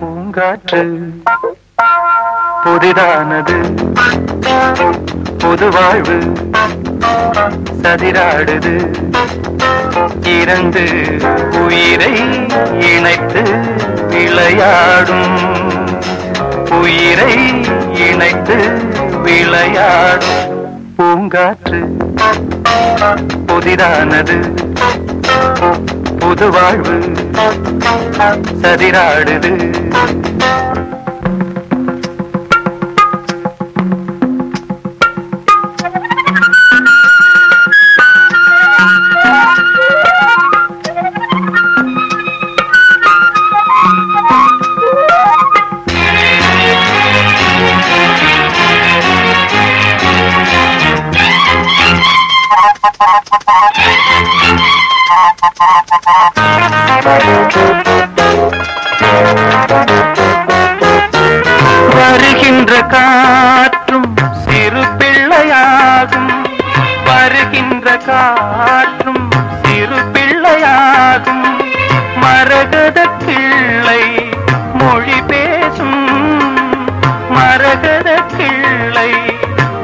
பூங்காற்று புதிதானது. புது வாழ்வு சதிராடுது. இருந்து உயிரை இணைத்து விளையாடும். உயிரை இணைத்து விளையாடும். பூங்காற்று புதிதானது. புது வாழ்வு சதிராடுது. வருகின்ற காற்றும் சிறு பிள்ளையாகும். வருகின்ற காற்றும் சிறு பிள்ளையாகும். மரகத பிள்ளை மொழி பேசும். மரகத பிள்ளை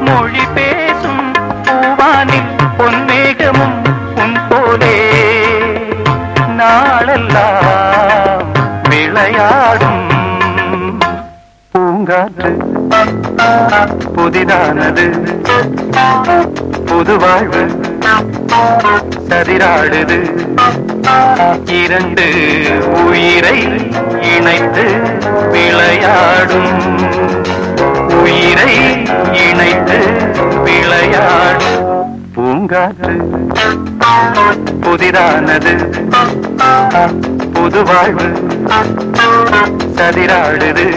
மொழி பேசும். பூவானில் பொன்மேகமும் உன் போலே. நாளெல்லாம் விளையாடும் பூங்காற்று. புதிதானது. புது வாழ்வு. சதிராடுது. இரண்டு உயிரை இணைத்து விளையாடும். உயிரை இணைத்து பூங்காற்று புதிதானது. புது வாழ்வு. சதிராடுது.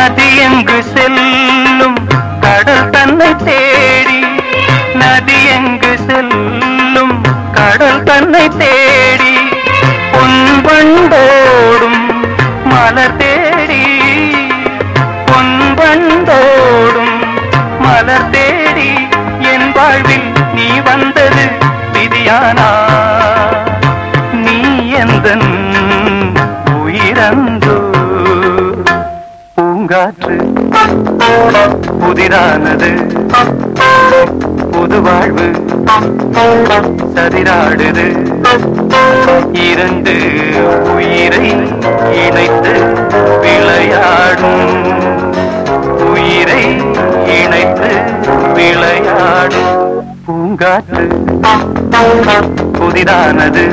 நதி எங்கு செல்லும்? கடல் தன்னை தேடி நதி எங்கு செல்லும்? கடல் தன்னை தேடி பொன்பண்டோடும் மலர் தேடி பொன்பண்டோடும் மலர் தேடி என் வாழ்வில் நீ வந்தது விதியானா? பூங்காற்று புதிரானது புது வாழ்வு சதிராடுது இரண்டு உயிரை இணைத்து விளையாடும் உயிரை இணைத்து விளையாடும் பூங்காற்று புதிதானது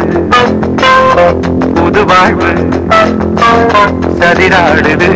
புது வாழ்வு சதிராடுது